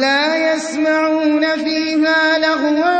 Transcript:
لا يسمعون فيها لغوا